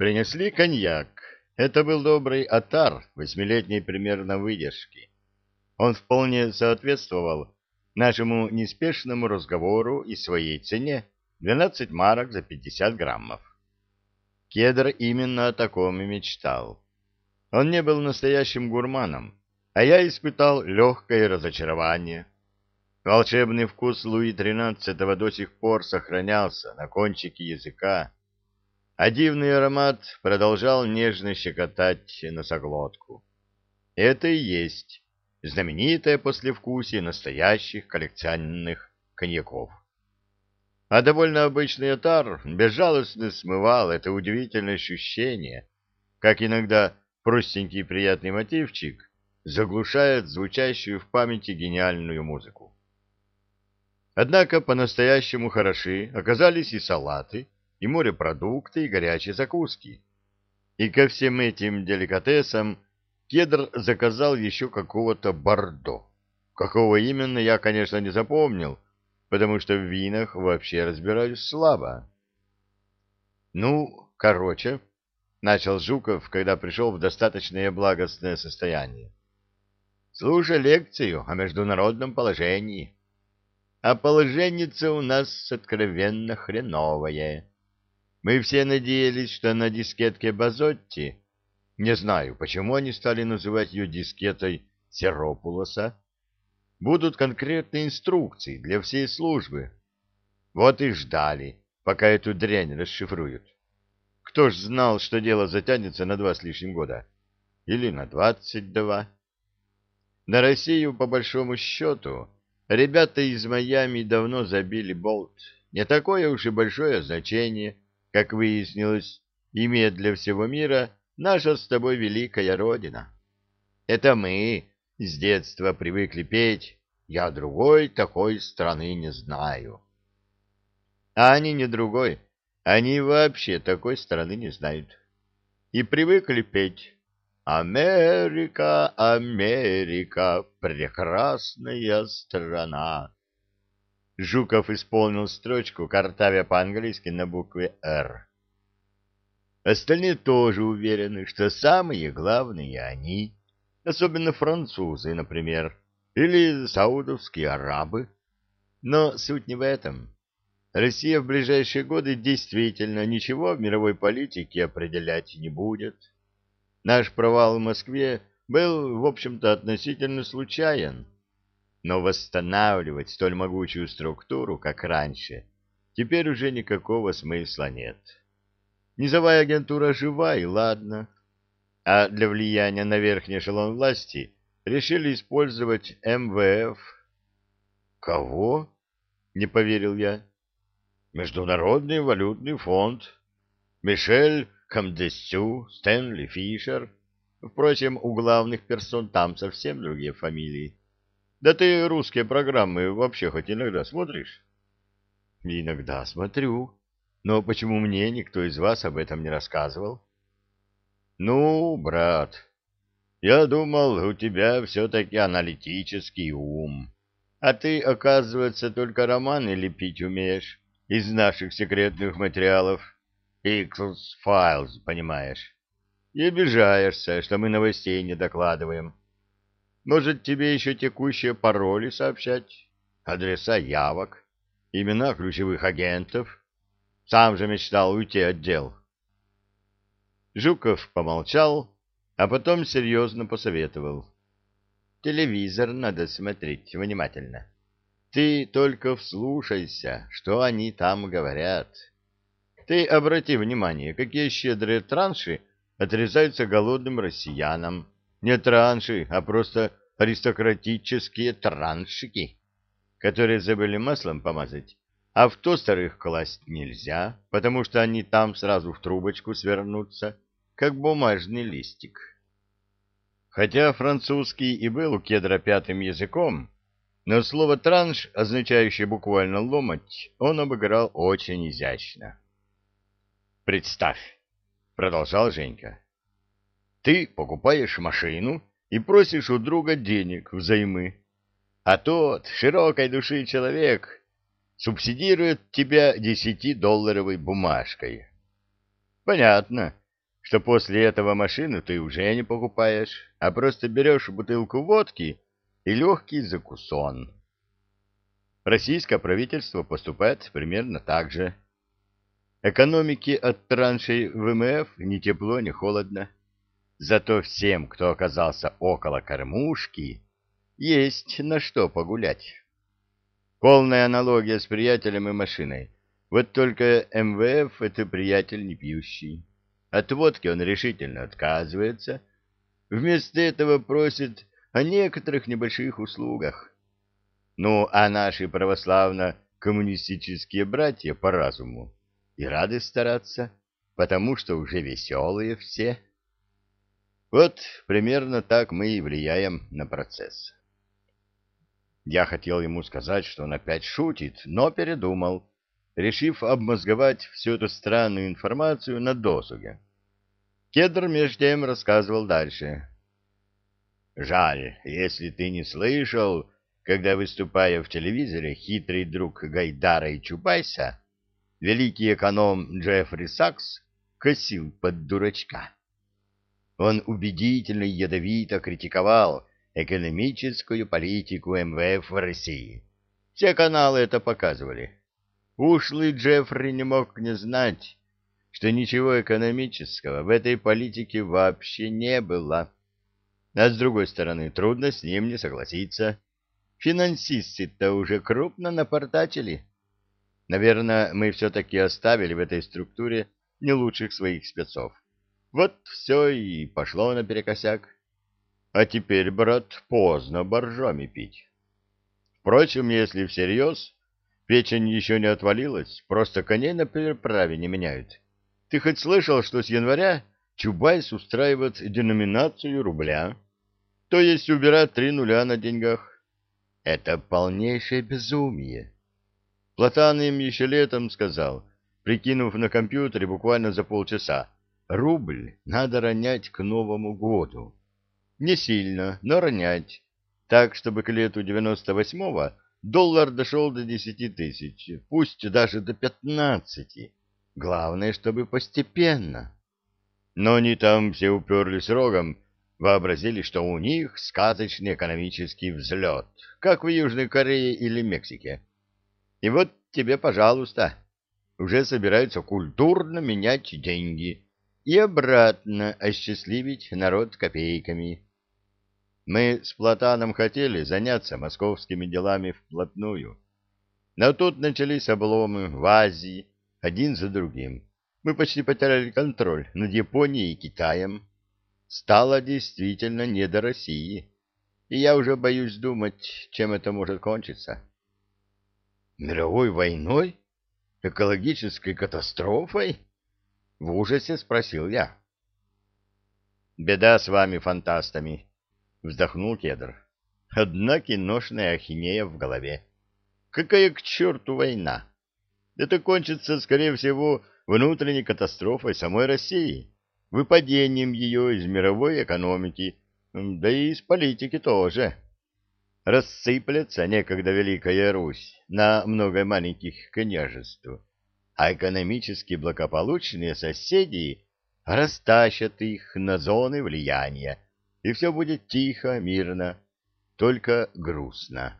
Принесли коньяк. Это был добрый отар восьмилетней примерно выдержки. Он вполне соответствовал нашему неспешному разговору и своей цене 12 марок за 50 граммов. Кедр именно о таком и мечтал. Он не был настоящим гурманом, а я испытал легкое разочарование. Волшебный вкус Луи XIII до сих пор сохранялся на кончике языка, а дивный аромат продолжал нежно щекотать носоглотку. Это и есть знаменитое послевкусие настоящих коллекционных коньяков. А довольно обычный отар безжалостно смывал это удивительное ощущение, как иногда простенький приятный мотивчик заглушает звучащую в памяти гениальную музыку. Однако по-настоящему хороши оказались и салаты, и морепродукты, и горячие закуски. И ко всем этим деликатесам Кедр заказал еще какого-то бордо. Какого именно, я, конечно, не запомнил, потому что в винах вообще разбираюсь слабо. «Ну, короче», — начал Жуков, когда пришел в достаточное благостное состояние. «Слушай лекцию о международном положении. А положенница у нас откровенно хреновое. Мы все надеялись, что на дискетке Базотти, не знаю, почему они стали называть ее дискетой Серопулоса, будут конкретные инструкции для всей службы. Вот и ждали, пока эту дрянь расшифруют. Кто ж знал, что дело затянется на два с лишним года? Или на двадцать два? На Россию, по большому счету, ребята из Майами давно забили болт. Не такое уж и большое значение — как выяснилось, имеет для всего мира наша с тобой великая Родина. Это мы с детства привыкли петь «Я другой такой страны не знаю». А они не другой, они вообще такой страны не знают. И привыкли петь «Америка, Америка, прекрасная страна». Жуков исполнил строчку, картавя по-английски на букве «Р». Остальные тоже уверены, что самые главные они, особенно французы, например, или саудовские арабы. Но суть не в этом. Россия в ближайшие годы действительно ничего в мировой политике определять не будет. Наш провал в Москве был, в общем-то, относительно случайен но восстанавливать столь могучую структуру, как раньше, теперь уже никакого смысла нет. Низовая агентура жива и ладно, а для влияния на верхний эшелон власти решили использовать МВФ. Кого? Не поверил я. Международный валютный фонд. Мишель Камдесю, Стэнли Фишер. Впрочем, у главных персон там совсем другие фамилии. Да ты русские программы вообще хоть иногда смотришь? Иногда смотрю. Но почему мне никто из вас об этом не рассказывал? Ну, брат, я думал, у тебя все-таки аналитический ум. А ты, оказывается, только романы лепить умеешь из наших секретных материалов. X-Files, понимаешь. И обижаешься, что мы новостей не докладываем. Может, тебе еще текущие пароли сообщать, адреса явок, имена ключевых агентов? Сам же мечтал уйти от дел. Жуков помолчал, а потом серьезно посоветовал. Телевизор надо смотреть внимательно. Ты только вслушайся, что они там говорят. Ты обрати внимание, какие щедрые транши отрезаются голодным россиянам, не транши, а просто аристократические траншики, которые забыли маслом помазать, а в тостер их класть нельзя, потому что они там сразу в трубочку свернутся, как бумажный листик. Хотя французский и был у кедра пятым языком, но слово «транш», означающее буквально «ломать», он обыграл очень изящно. «Представь», — продолжал Женька, ты покупаешь машину и просишь у друга денег взаймы, а тот, широкой души человек, субсидирует тебя десятидолларовой бумажкой. Понятно, что после этого машину ты уже не покупаешь, а просто берешь бутылку водки и легкий закусон. Российское правительство поступает примерно так же. Экономики от траншей ВМФ ни тепло, ни холодно. Зато всем, кто оказался около кормушки, есть на что погулять. Полная аналогия с приятелем и машиной. Вот только МВФ — это приятель не пьющий. От водки он решительно отказывается. Вместо этого просит о некоторых небольших услугах. Ну, а наши православно-коммунистические братья по разуму и рады стараться, потому что уже веселые все. Вот примерно так мы и влияем на процесс. Я хотел ему сказать, что он опять шутит, но передумал, решив обмозговать всю эту странную информацию на досуге. Кедр между тем рассказывал дальше. «Жаль, если ты не слышал, когда, выступая в телевизоре, хитрый друг Гайдара и Чубайса, великий эконом Джеффри Сакс, косил под дурачка. Он убедительно и ядовито критиковал экономическую политику МВФ в России. Все каналы это показывали. Ушлый Джеффри не мог не знать, что ничего экономического в этой политике вообще не было. А с другой стороны, трудно с ним не согласиться. Финансисты-то уже крупно напортачили. Наверное, мы все-таки оставили в этой структуре не лучших своих спецов. Вот все и пошло наперекосяк. А теперь, брат, поздно боржоми пить. Впрочем, если всерьез, печень еще не отвалилась, просто коней на переправе не меняют. Ты хоть слышал, что с января Чубайс устраивает деноминацию рубля, то есть убирать три нуля на деньгах? Это полнейшее безумие. Платан им еще летом сказал, прикинув на компьютере буквально за полчаса, рубль надо ронять к Новому году. Не сильно, но ронять. Так, чтобы к лету 98-го доллар дошел до 10 тысяч, пусть даже до 15. Главное, чтобы постепенно. Но они там все уперлись рогом, вообразили, что у них сказочный экономический взлет, как в Южной Корее или Мексике. И вот тебе, пожалуйста, уже собираются культурно менять деньги и обратно осчастливить народ копейками. Мы с Платаном хотели заняться московскими делами вплотную. Но тут начались обломы в Азии, один за другим. Мы почти потеряли контроль над Японией и Китаем. Стало действительно не до России. И я уже боюсь думать, чем это может кончиться. Мировой войной? Экологической катастрофой? В ужасе спросил я. Беда с вами, фантастами, — вздохнул кедр. Одна киношная ахинея в голове. Какая к черту война? Это кончится, скорее всего, внутренней катастрофой самой России, выпадением ее из мировой экономики, да и из политики тоже. Рассыплется некогда Великая Русь на много маленьких княжеств, а экономически благополучные соседи растащат их на зоны влияния, и все будет тихо, мирно, только грустно.